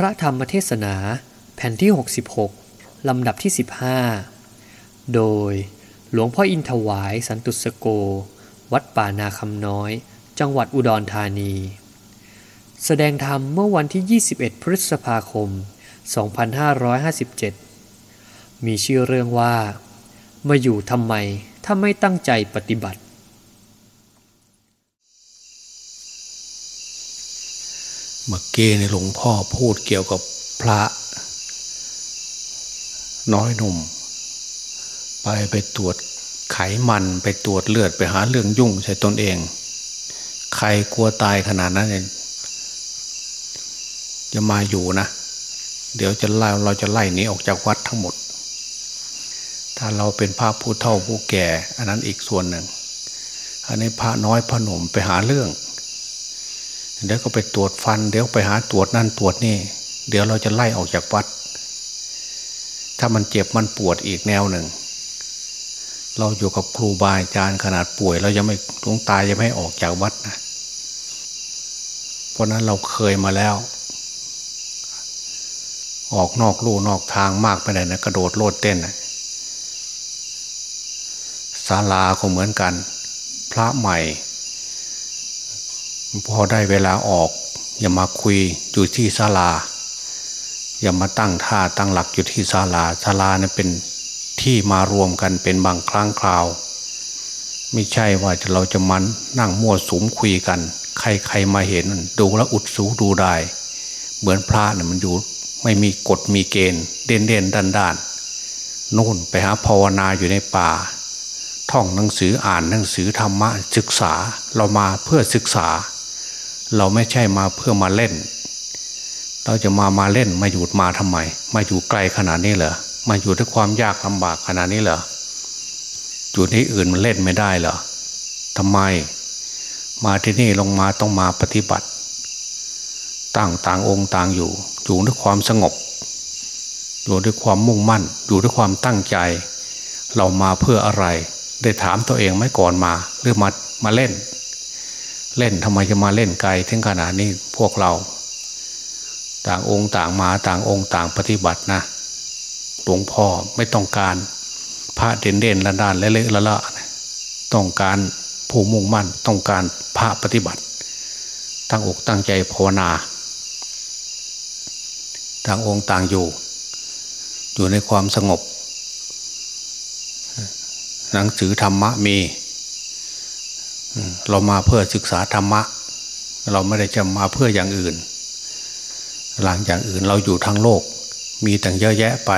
พระธรรมเทศนาแผ่นที่ 66 ลำดับที่ 15 โดยหลวงพ่ออินทวายสันตุสโก วัดป่านาคำน้อย จังหวัดอุดรธานี แสดงธรรมเมื่อวันที่ 21 พฤษภาคม 2557 มีชื่อเรื่องว่า มาอยู่ทำไมถ้าไม่ตั้งใจปฏิบัติ เมื่อกี้ในหลวงพ่อพูดเกี่ยวกับพระ น้อยหนุ่ม ไปไปตรวจไขมันไปตรวจเลือดไปหาเรื่องยุ่งใส่ตนเอง ใครกลัวตายขนาดนั้นเนี่ยจะมาอยู่นะ เดี๋ยวจะไล่เราจะไล่หนีออกจากวัดทั้งหมด ถ้าเราเป็นพระผู้เฒ่าผู้แก่ อันนั้นอีกส่วนหนึ่งอันนี้พระน้อยพระหนุ่มไปหาเรื่อง เดี๋ยวก็ไปตรวจฟัน เดี๋ยวไปหาตรวจนั่นตรวจนี่ เดี๋ยวเราจะไล่ออกจากวัด ถ้ามันเจ็บมันปวดอีกแนวหนึ่ง เราอยู่กับครูบาอาจารย์ขนาดป่วยเรายังไม่ลวงตายยังไม่ออกจากวัดนะเพราะนั้นเราเคยมาแล้ว ออกนอกลู่นอกทางมากไปไหนนะกระโดดโลดเต้นนะศาลาก็เหมือนกัน พระใหม่ พอได้เวลาออก อย่ามาคุยอยู่ที่ศาลา อย่ามาตั้งท่าตั้งหลักอยู่ที่ศาลาศาลาเนี่ยเป็นที่มารวมกันเป็นบางครั้งคราว ไม่ใช่ว่าเราจะมันนั่งมั่วสุมคุยกัน ใครใครมาเห็นดูแลอุดสูดูได้ เหมือนพระเนี่ยมันอยู่ไม่มีกฎมีเกณฑ์ เด่นเด่นด้านด้านนู่นไปหาภาวนาอยู่ในป่า ท่องหนังสืออ่านหนังสือธรรมะศึกษาเรามาเพื่อศึกษา เราไม่ใช่มาเพื่อมาเล่น เราจะมามาเล่นมาอยู่มาทำไม มาอยู่ไกลขนาดนี้เหรอมาอยู่ด้วยความยากลำบากขนาดนี้เหรออยู่ที่อื่นมันเล่นไม่ได้เหรอทำไม มาที่นี่ลงมาต้องมาปฏิบัติ ต่างต่างองค์ต่างอยู่ อยู่ด้วยความสงบ อยู่ด้วยความมุ่งมั่น อยู่ด้วยความตั้งใจ เรามาเพื่ออะไร ได้ถามตัวเองไหมก่อนมา หรือมามาเล่น เล่นทำไมจะมาเล่นไกลถึงขนาดนี้พวกเรา ต่างองค์ต่างมาต่างองค์ต่างปฏิบัตินะหลวงพ่อไม่ต้องการพระเด่นเด่นละดานและเละละละต้องการผู้มุ่งมั่นต้องการพระปฏิบัติ ตั้งอกตั้งใจภาวนาต่างองค์ต่างอยู่ อยู่ในความสงบ หนังสือธรรมะมี เรามาเพื่อศึกษาธรรมะ เราไม่ได้จะมาเพื่ออย่างอื่น หลังอย่างอื่นเราอยู่ทั้งโลก มีต่างเยอะแยะไป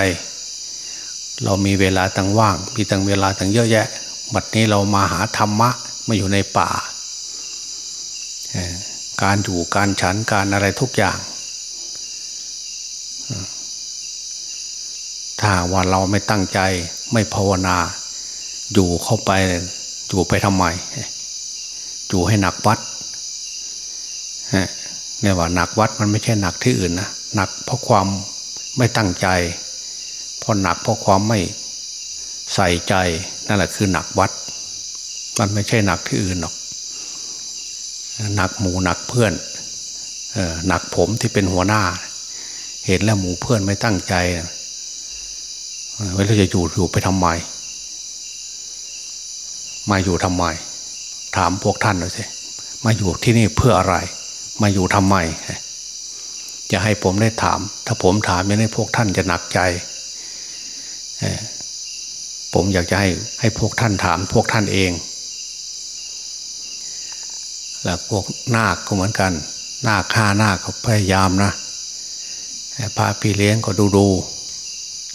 เรามีเวลาต่างว่าง มีต่างเวลาต่างเยอะแยะ บัดนี้เรามาหาธรรมะมาอยู่ในป่า การอยู่การฉันการอะไรทุกอย่าง ถ้าว่าเราไม่ตั้งใจไม่ภาวนา อยู่เข้าไปอยู่ไปทำไม อยู่ให้หนักวัดเนี่ยว่าหนักวัดมันไม่ใช่หนักที่อื่นนะหนักเพราะความไม่ตั้งใจเพราะหนักเพราะความไม่ใส่ใจนั่นแหละคือหนักวัด มันไม่ใช่หนักที่อื่นหรอกหนักหมูหนักเพื่อนหนักผมที่เป็นหัวหน้า เห็นแล้วหมูเพื่อนไม่ตั้งใจเวลาจะอยู่อยู่ไปทำไมมาอยู่ทำไม ถามพวกท่านหน่อยสิมาอยู่ที่นี่เพื่ออะไร มาอยู่ทำไมจะให้ผมได้ถาม ถ้าผมถามยังไงพวกท่านจะหนักใจผมอยากจะให้ให้พวกท่านถามพวกท่านเอง แล้วพวกนาคก็เหมือนกัน นาคฆ่านาคก็พยายามนะพาพี่เลี้ยงก็ดูดู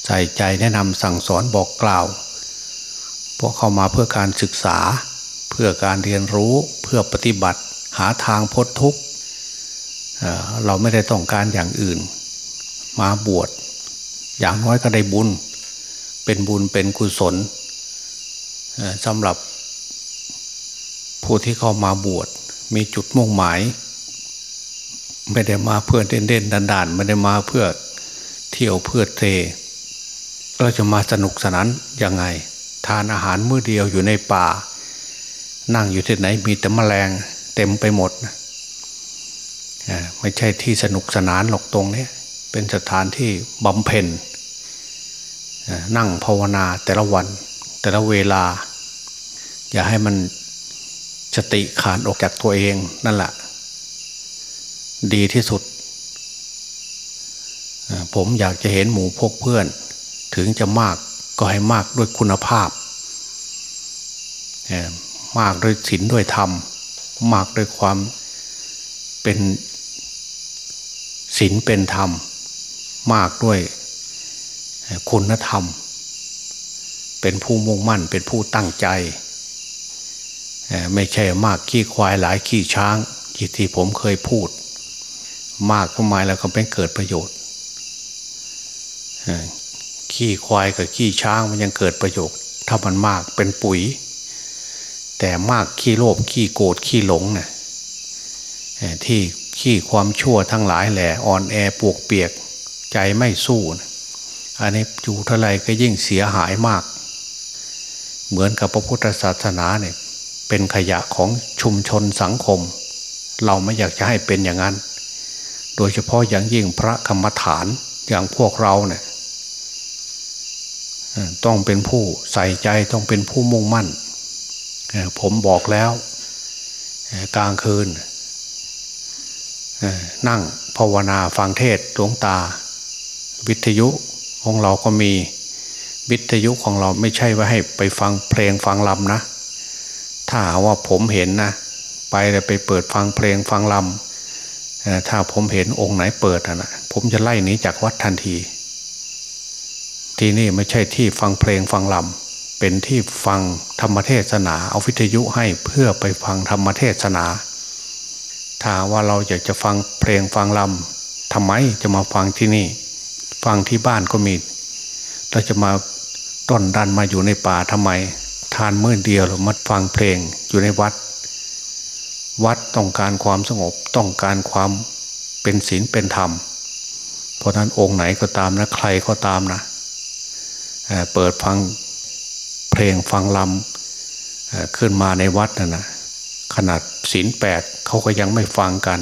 ใส่ใจแนะนำสั่งสอนบอกกล่าว พวกเข้ามาเพื่อการศึกษา เพื่อการเรียนรู้เพื่อปฏิบัติหาทางพ้นทุกข์เราไม่ได้ต้องการอย่างอื่น มาบวชอย่างน้อยก็ได้บุญ เป็นบุญเป็นกุศลสำหรับผู้ที่เข้ามาบวชมีจุดมุ่งหมาย ไม่ได้มาเพื่อเด่นเด่นดันๆไม่ได้มาเพื่อเที่ยวเพื่อเทเราจะมาสนุกสนานยังไง ทานอาหารมื้อเดียวอยู่ในป่า นั่งอยู่ที่ไหนมีแต่แมลงเต็มไปหมดไม่ใช่ที่สนุกสนานหรอกตรงนี้เป็นสถานที่บำเพ็ญนั่งภาวนาแต่ละวัน แต่ละเวลา อย่าให้มันสติขาดออกจากตัวเองนั่นแหละดีที่สุด ผมอยากจะเห็นหมู่พกเพื่อน ถึงจะมากก็ให้มากด้วยคุณภาพ มากด้วยศีลด้วยธรรม มากด้วยความเป็นศีลเป็นธรรม มากด้วยคุณธรรม เป็นผู้มุ่งมั่นเป็นผู้ตั้งใจ ไม่ใช่มากขี้ควายหลายขี้ช้างที่ผมเคยพูด มากก็หมายแล้วก็เป็นเกิดประโยชน์ขี้ควายกับขี้ช้างมันยังเกิดประโยชน์ ถ้ามันมากเป็นปุ๋ย แต่มากขี้โลภขี้โกรธขี้หลงเนะ่ยที่ขี้ความชั่วทั้งหลายแหละอ่อนแอปวกเปียกใจไม่สู้นะอันนี้อยู่เท่าไรก็ยิ่งเสียหายมาก เหมือนกับพระพุทธศาสนาเนี่ยเป็นขยะของชุมชนสังคม เราไม่อยากจะให้เป็นอย่างนั้น โดยเฉพาะอย่างยิ่งพระกรรมฐานอย่างพวกเราเนี่ยต้องเป็นผู้ใส่ใจต้องเป็นผู้มุ่งมั่น ผมบอกแล้วกลางคืนนั่งภาวนาฟังเทศหลวงตา วิทยุของเราก็มีวิทยุของเราไม่ใช่ว่าให้ไปฟังเพลงฟังลำนะ ถ้าว่าผมเห็นนะ ไปไปเปิดฟังเพลงฟังลำถ้าผมเห็นองค์ไหนเปิดนะผมจะไล่หนีจากวัดทันที ที่นี่ไม่ใช่ที่ฟังเพลงฟังลำ เป็นที่ฟังธรรมเทศนา เอาวิทยุให้เพื่อไปฟังธรรมเทศนา ถ้าว่าเราอยากจะฟังเพลงฟังลำทำไมจะมาฟังที่นี่ ฟังที่บ้านก็มีเราจะมาต้นดันมาอยู่ในป่าทำไม ทานเมื่อเดียวเรามาฟังเพลงอยู่ในวัด วัดต้องการความสงบต้องการความเป็นศีลเป็นธรรม เพราะนั้นองค์ไหนก็ตามนะใครก็ตามนะเปิดฟัง เพลงฟังลำขึ้นมาในวัดนะนะขนาดศีลแปดเขาก็ยังไม่ฟังกัน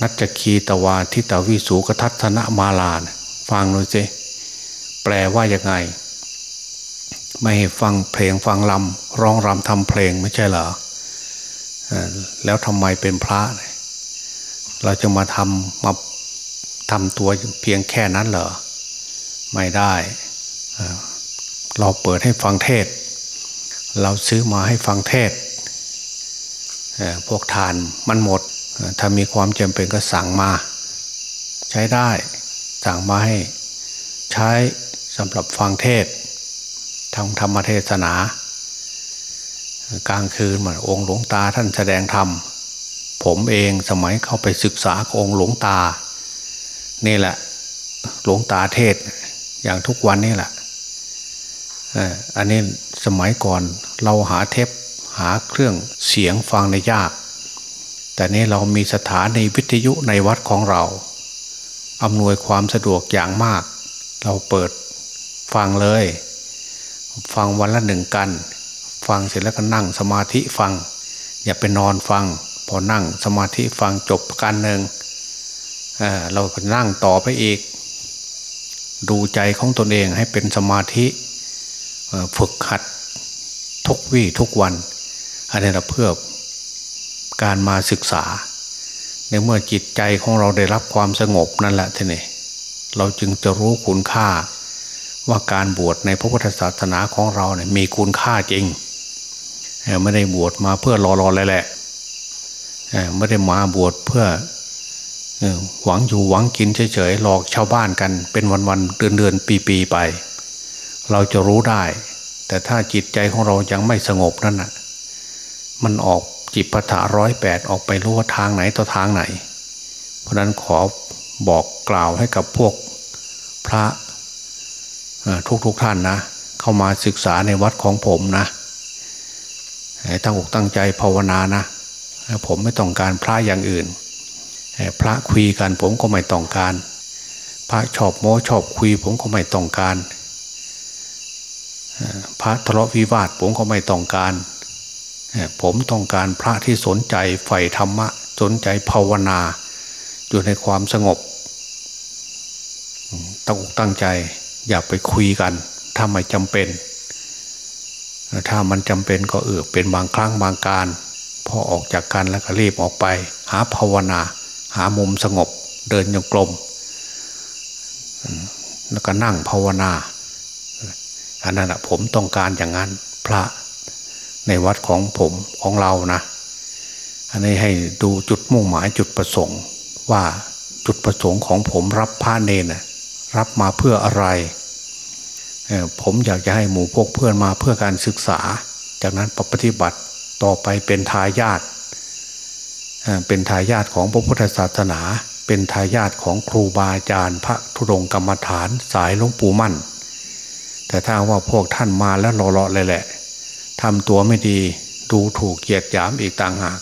นัจคีตวาทิตาวิสูกทัศนมาลานฟังหน่อยสิแปลว่ายังไง ไม่ให้ฟังเพลงฟังลำร้องรำทำเพลงไม่ใช่เหรอแล้วทำไมเป็นพระ เราจะมาทำมาทำตัวเพียงแค่นั้นเหรอ ไม่ได้ เราเปิดให้ฟังเทศ เราซื้อมาให้ฟังเทศ พวกทานมันหมด ถ้ามีความจำเป็นก็สั่งมา ใช้ได้ สั่งมาให้ ใช้สำหรับฟังเทศทางธรรมเทศนา กลางคืนเหมือนองค์หลวงตาท่านแสดงธรรม ผมเองสมัยเข้าไปศึกษาองค์หลวงตา นี่แหละ หลวงตาเทศอย่างทุกวันนี่แหละ อันนี้สมัยก่อนเราหาเทปหาเครื่องเสียงฟังในยาก แต่นี้เรามีสถานีวิทยุในวัดของเราอำนวยความสะดวกอย่างมาก เราเปิดฟังเลย ฟังวันละหนึ่งกัน ฟังเสร็จแล้วก็นั่งสมาธิฟัง อย่าไปนอนฟัง พอนั่งสมาธิฟังจบกันหนึ่งเเราก็นั่งต่อไปอีก ดูใจของตนเองให้เป็นสมาธิ ฝึกหัดทุกวี่ทุกวัน อันนี้เราเพื่อการมาศึกษา ในเมื่อจิตใจของเราได้รับความสงบนั่นแหละท่านี่เราจึงจะรู้คุณค่าว่าการบวชในพระพุทธศาสนาของเราเนี่ยมีคุณค่าจริงไม่ได้บวชมาเพื่อรอรอแหละไม่ได้มาบวชเพื่อหวังอยู่หวังกินเฉยๆหลอกชาวบ้านกันเป็นวันๆเดือนๆปีๆไป เราจะรู้ได้ แต่ถ้าจิตใจของเรายังไม่สงบนั่นน่ะ มันออกจิตปะทะร้อยแปดออกไปรู้ว่าทางไหนต่อทางไหน เพราะนั้นขอบอกกล่าวให้กับพวกพระทุกทุกท่านนะ เข้ามาศึกษาในวัดของผมนะตั้งอกตั้งใจภาวนานะผมไม่ต้องการพระอย่างอื่น พระคุยกันผมก็ไม่ต้องการ พระชอบโม้ชอบคุยผมก็ไม่ต้องการ พระทะเลาะวิวาทผมก็ไม่ต้องการ ผมต้องการพระที่สนใจใฝ่ธรรมะ สนใจภาวนา อยู่ในความสงบตั้งอกตั้งใจอย่าไปคุยกัน ถ้าไม่จำเป็น ถ้ามันจำเป็นก็เออเป็นบางครั้งบางการ พอออกจากกันแล้วก็รีบออกไป หาภาวนา หามุมสงบ เดินโยกลม แล้วก็นั่งภาวนา อันนั้นผมต้องการอย่างนั้น พระในวัดของผมของเรานะ อันนี้ให้ดูจุดมุ่งหมายจุดประสงค์ ว่าจุดประสงค์ของผมรับพระเนนรับมาเพื่ออะไร ผมอยากจะให้หมู่พวกเพื่อนมาเพื่อการศึกษา จากนั้นปฏิบัติต่อไปเป็นทายาทเป็นทายาทของพระพุทธศาสนา เป็นทายาทของครูบาอาจารย์ พระธุดงกรรมฐานสายหลวงปู่มั่น แต่ถ้าว่าพวกท่านมาแล้วรอๆเลยแหละทำตัวไม่ดีดูถูกเกียดหยามอีกต่างหาก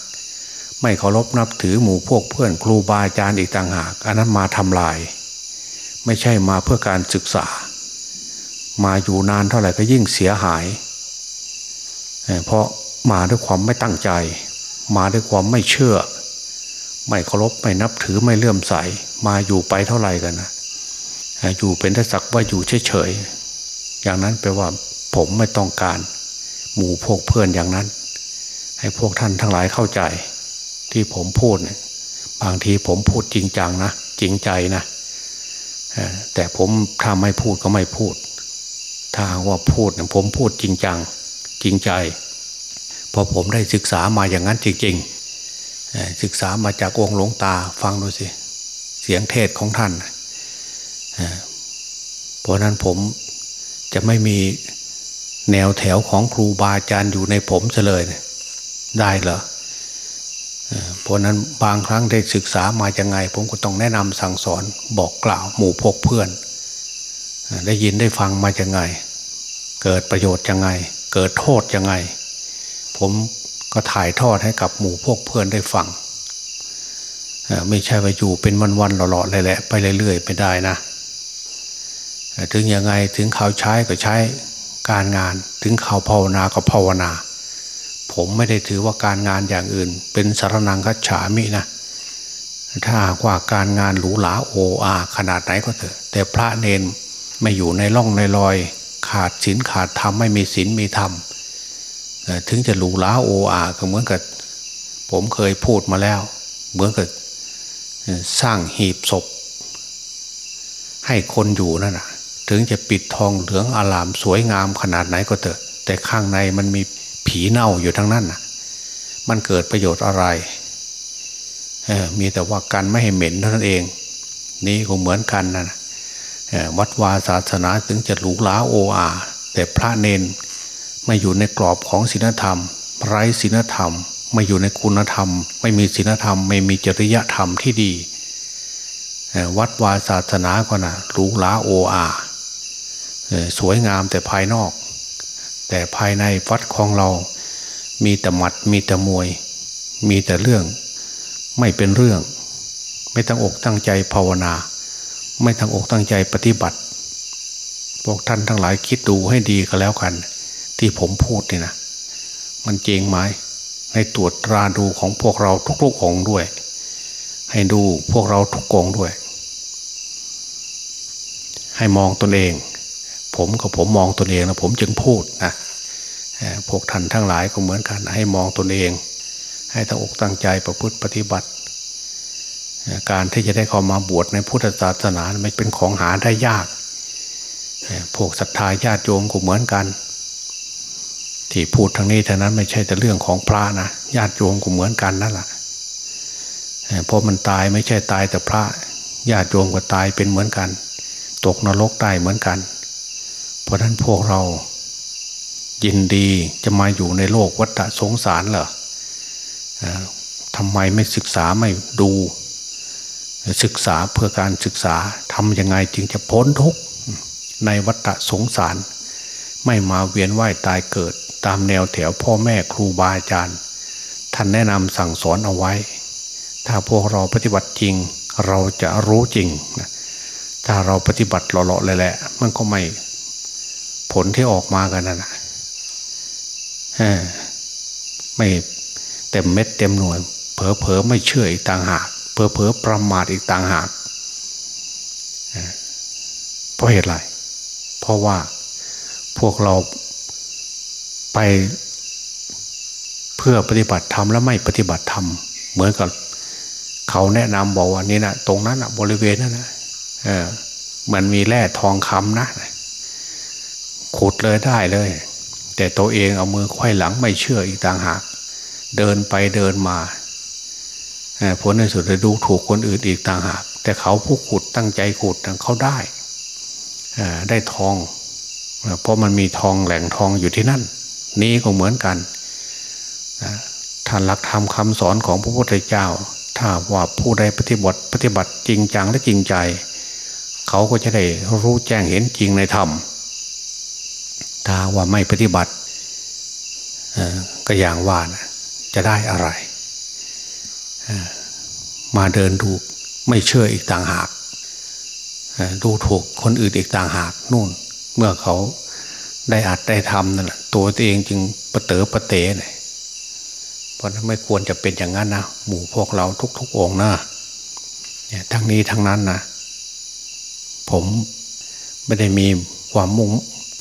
ไม่เคารพนับถือหมู่พวกเพื่อนครูบาอาจารย์อีกต่างหากอันนั้นมาทำลาย ไม่ใช่มาเพื่อการศึกษา มาอยู่นานเท่าไหร่ก็ยิ่งเสียหาย เพราะมาด้วยความไม่ตั้งใจ มาด้วยความไม่เชื่อ ไม่เคารพไม่นับถือไม่เลื่อมใส มาอยู่ไปเท่าไหร่กันนะอยู่เป็นทัศักว่าอยู่เฉย อย่างนั้นแปลว่าผมไม่ต้องการ หมู่พวกเพื่อนอย่างนั้น ให้พวกท่านทั้งหลายเข้าใจ ที่ผมพูดเนี่ยบางทีผมพูดจริงจังนะจริงใจนะแต่ผมถ้าไม่พูดก็ไม่พูด ถ้าว่าพูดผมพูดจริงจังจริงใจพอผมได้ศึกษามาอย่างนั้นจริงๆศึกษามาจากองค์หลวงตาฟังดูสิเสียงเทศของท่านเพราะนั้นผม จะไม่มีแนวแถวของครูบาอาจารย์อยู่ในผมเลยได้เหรอเพราะนั้นบางครั้งได้ศึกษามายังไง ผมก็ต้องแนะนำสั่งสอนบอกกล่าวหมู่พกเพื่อน ได้ยินได้ฟังมายังไง เกิดประโยชน์ยังไง เกิดโทษยังไง ผมก็ถ่ายทอดให้กับหมู่พวกเพื่อนได้ฟัง ไม่ใช่ไปอยู่เป็นวันๆหล่อๆเลยแหละ ไปเรื่อยๆไม่ได้นะ ถึงยังไงถึงข่าวใช้ก็ใช้การงาน ถึงข่าวภาวนาก็ภาวนา ผมไม่ได้ถือว่าการงานอย่างอื่น เป็นสารนังคัจฉามินะถ้าหากว่าการงานหรูหราโออาขนาดไหนก็เถอะ แต่พระเนนไม่อยู่ในร่องในรอย ขาดศีลขาดธรรมไม่มีศีลมีธรรมถึงจะหรูหราโออาก็เหมือนกับผมเคยพูดมาแล้ว เหมือนกับสร้างหีบศพ ให้คนอยู่นั่นนะ ถึงจะปิดทองเหลืองอารามสวยงามขนาดไหนก็เถอะ แต่ข้างในมันมีผีเน่าอยู่ทั้งนั้นนะมันเกิดประโยชน์อะไรมีแต่ว่ากันไม่ให้เหม็นเท่านั้นเอง นี่ก็เหมือนกันนะวัดวาศาสนาถึงจะหรูหราโออาแต่พระเนนไม่อยู่ในกรอบของศีลธรรม ไร้ศีลธรรม ไม่อยู่ในคุณธรรม ไม่มีศีลธรรม ไม่มีจริยธรรมที่ดี วัดวาศาสนาก็นะหรูหราโออา สวยงามแต่ภายนอก แต่ภายในวัดของเรา มีแต่หมัดมีแต่มวย มีแต่เรื่อง ไม่เป็นเรื่อง ไม่ตั้งอกตั้งใจภาวนา ไม่ตั้งอกตั้งใจปฏิบัติพวกท่านทั้งหลายคิดดูให้ดีก็แล้วกัน ที่ผมพูดนี่นะมันจริงไหมให้ตรวจตราดูของพวกเราทุกๆองด้วย ให้ดูพวกเราทุกองด้วย ให้มองตนเอง ผมกับผมมองตนเองนะผมจึงพูดนะพวกท่านทั้งหลายก็เหมือนกัน ให้มองตนเอง ให้ตั้งอกตั้งใจประพฤติปฏิบัติ การที่จะได้เข้ามาบวชในพุทธศาสนาไม่เป็นของหาได้ยาก พวกศรัทธาญาติโยมก็เหมือนกัน ที่พูดทางนี้ทางนั้นไม่ใช่แต่เรื่องของพระนะญาติโยมก็เหมือนกันนั่นแหละเพราะมันตายไม่ใช่ตายแต่พระญาติโยมก็ตายเป็นเหมือนกัน ตกนรกตายเหมือนกัน ราะนั้นพวกเรายินดีจะมาอยู่ในโลกวัฏสงสารเหรอทำไมไม่ศึกษาไม่ดู ศึกษาเพื่อการศึกษาทำยังไงจึงจะพ้นทุกข์ในวัฏสงสาร ไม่มาเวียนว่ายตายเกิด ตามแนวแถวพ่อแม่ครูบาอาจารย์ ท่านแนะนำสั่งสอนเอาไว้ ถ้าพวกเราปฏิบัติจริง เราจะรู้จริง ถ้าเราปฏิบัติหล่อๆเลยแหละ มันก็ไม่ ผลที่ออกมากันนั่นไม่เต็มเม็ดเต็มหน่วย เผลอเผลอไม่เชื่ออีกต่างหากเผลอเผลอประมาทอีกต่างหากเพราะเหตุไรเพราะว่าพวกเราไปเพื่อปฏิบัติธรรมและไม่ปฏิบัติธรรมเหมือนกับเขาแนะนำบอกว่านี่นะตรงนั้นนะบริเวณนั้นนะเออมันมีแร่ทองคำนะ ขุดเลยได้เลย แต่ตัวเองเอามือไขว้หลังไม่เชื่ออีกต่างหาก เดินไปเดินมาผลในสุดจะดูถูกคนอื่นอีกต่างหาก แต่เขาผู้ขุดตั้งใจขุดเขาได้ได้ทอง เพราะมันมีทองแหล่งทองอยู่ที่นั่น นี้ก็เหมือนกันท่านหลักธรรมคำสอนของพระพุทธเจ้า ถ้าว่าผู้ใดปฏิบัติปฏิบัติจริงจังและจริงใจ เขาก็จะได้รู้แจ้งเห็นจริงในธรรม ถ้าว่าไม่ปฏิบัติก็อย่างว่านะจะได้อะไร มาเดินดูไม่เชื่ออีกต่างหาก ดูถูกคนอื่นอีกต่างหากนู่น เมื่อเขาได้อัดได้ทำนั่นแหละตัวเองจึงประเต๋อประเต๋เนี่ยเพราะนั้นไม่ควรจะเป็นอย่างนั้นนะหมู่พวกเราทุกๆองนะเนี่ยทั้งนี้ทั้งนั้นนะผมไม่ได้มีความมุ่ง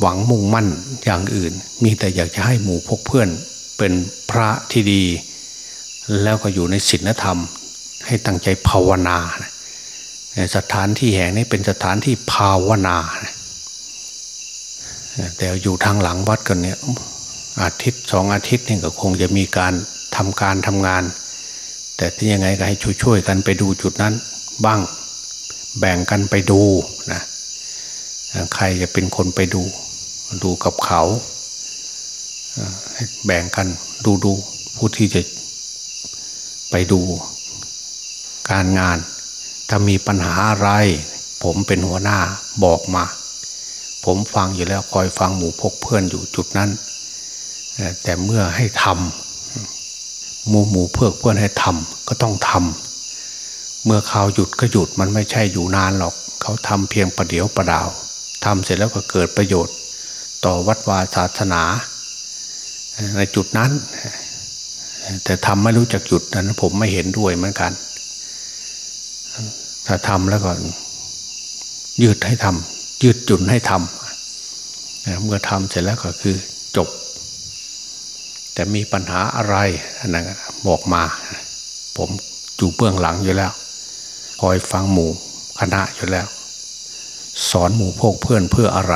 หวังมุ่งมั่นอย่างอื่น มีแต่อยากจะให้หมู่พกเพื่อนเป็นพระที่ดี แล้วก็อยู่ในศีลธรรม ให้ตั้งใจภาวนา สถานที่แห่งนี้เป็นสถานที่ภาวนา แต่อยู่ทางหลังวัดกันเนี่ยอาทิตย์สองอาทิตย์นี่ก็คงจะมีการทำการทำงาน แต่ที่ยังไงก็ให้ช่วยๆกันไปดูจุดนั้นบ้างแบ่งกันไปดูนะใครจะเป็นคนไปดู ดูกับเขาแบ่งกันดูดูผู้ที่จะไปดูการงาน ถ้ามีปัญหาอะไร ผมเป็นหัวหน้าบอกมา ผมฟังอยู่แล้วคอยฟังหมู่พกเพื่อนอยู่จุดนั้น แต่เมื่อให้ทำหมู่หมู่เพื่อเพื่อนให้ทำก็ต้องทำเมื่อข่าวหยุดก็หยุดมันไม่ใช่อยู่นานหรอก เขาทำเพียงประเดี๋ยวประดาวทำเสร็จแล้วก็เกิดประโยชน์ ต่อวัดวาศาสนาในจุดนั้น แต่ทำไม่รู้จักหยุดนั้น ผมไม่เห็นด้วยเหมือนกัน ถ้าทำแล้วก็ยืดให้ทำยืดจุนให้ทำเมื่อทำเสร็จแล้วก็คือจบ แต่มีปัญหาอะไรนะบอกมา ผมอยู่เบื้องหลังอยู่แล้วคอยฟังหมู่คณะอยู่แล้ว สอนหมู่พวกเพื่อนเพื่ออะไร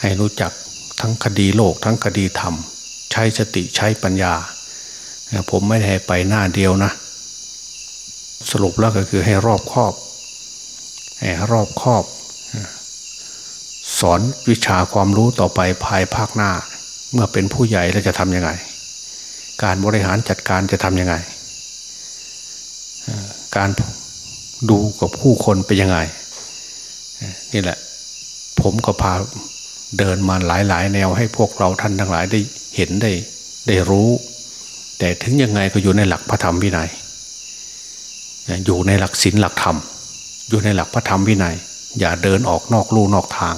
ให้รู้จักทั้งคดีโลกทั้งคดีธรรม ใช้สติใช้ปัญญา ผมไม่ได้ไปหน้าเดียวนะ สรุปแล้วก็คือให้รอบครอบให้รอบครอบ สอนวิชาความรู้ต่อไปภายภาคหน้า เมื่อเป็นผู้ใหญ่แล้วจะทำยังไง การบริหารจัดการจะทำยังไง การดูกับผู้คนเป็นยังไง นี่แหละ ผมก็พา เดินมาหลายๆ แนวให้พวกเราท่านทั้งหลายได้เห็นได้ได้รู้ แต่ถึงยังไงก็อยู่ในหลักพระธรรมวินัยอยู่ในหลักศีลหลักธรรม อยู่ในหลักพระธรรมวินัย อย่าเดินออกนอกลู่นอกทาง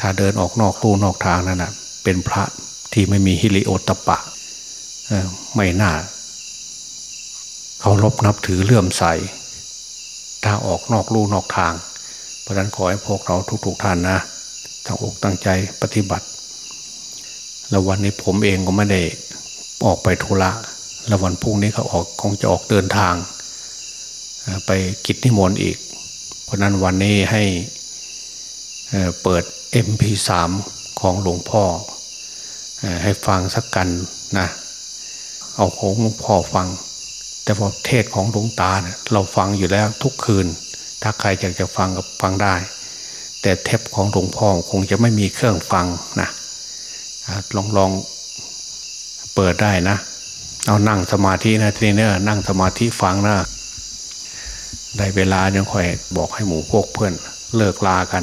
ถ้าเดินออกนอกลู่นอกทางนั่นนะเป็นพระที่ไม่มีฮิริโอตปะไม่น่าเขารบนับถือเลื่อมใส ถ้าออกนอกลู่นอกทาง เพราะฉะนั้นขอให้พวกเราทุกๆท่านนะ ตั้งอกตั้งใจปฏิบัติ แล้ววันนี้ผมเองก็ไม่ได้ออกไปธุระแล้ววันพรุ่งนี้เขาออกคงจะออกเดินทาง ไปกิจนิมนต์อีก เพราะนั้นวันนี้ให้เปิด MP3 ของหลวงพ่อ ให้ฟังสักกันนะเอาของหลวงพ่อฟัง แต่พอเทศของหลวงตาเนี่ยเราฟังอยู่แล้วทุกคืน ถ้าใครอยากจะฟังก็ฟังได้ แต่เทปของหลวงพ่อคงจะไม่มีเครื่องฟังนะลองลองเปิดได้นะ เอานั่งสมาธินะทีนี้เนอนั่งสมาธิฟังนะได้เวลายังค่อยบอกให้หมู่พวกเพื่อนเลิกลากัน